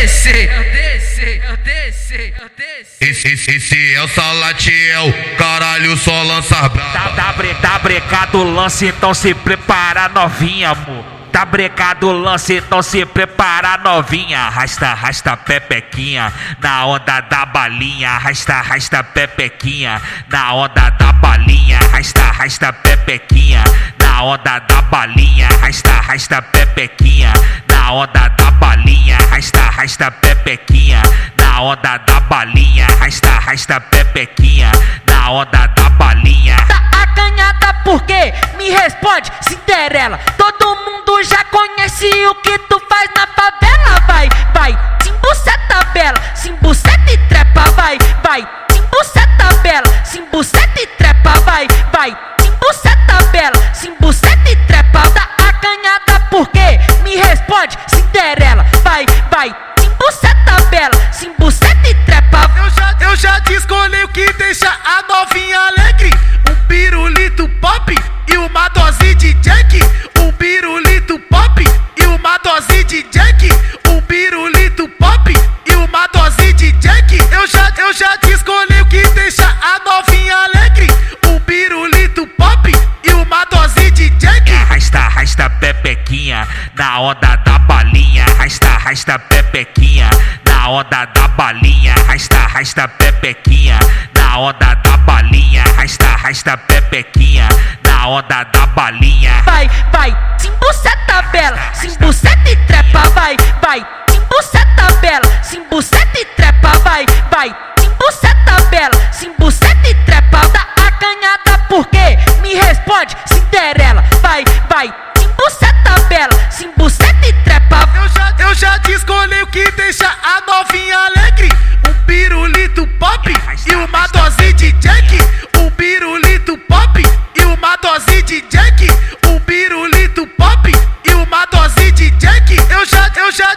desci, eu desci, eu desci, eu desci. Esse, esse, esse é o Salatiel, caralho, só lança braba. Tá, tá, bre, tá brecado o lance, então se prepara novinha, amor. Tá brecado o lance, então se prepara novinha. Arrasta, arrasta pepequinha na onda da balinha. Arrasta, arrasta pepequinha na onda da balinha. Arrasta, arrasta pepequinha na onda da balinha. Arrasta, arrasta pepequinha na onda da balinha. Arrasta, arrasta pepequinha na onda da balinha. Arrasta, arrasta pepequinha na onda da balinha. Tá acanhada por quê? Me responde, Cinderela. Todo mundo já conhece o que tu faz na favela. Vai, vai, já, te escolhi o que deixa a novinha alegre. Um pirulito pop e uma dose de Jack. Um pirulito pop e uma dose de Jack. Um pirulito pop e uma dose de Jack. Eu já, eu já te escolhi o que deixa a novinha alegre. Um pirulito pop e uma dose de Jack. Arrasta, arrasta pepequinha na onda da balinha. Arrasta, arrasta pepequinha onda da balinha. Arrasta, arrasta pepequinha na onda da balinha. Arrasta, arrasta pepequinha na onda da balinha. Vai, vai, simbuceta bela, simbuceta e trepa. Vai, vai, simbuceta bela, simbuceta e trepa. Vai, vai, simbuceta bela, simbuceta e trepa. Tá acanhada por quê? Me responde, de Jack. Um pirulito pop e uma dose de Jack. Eu já, eu já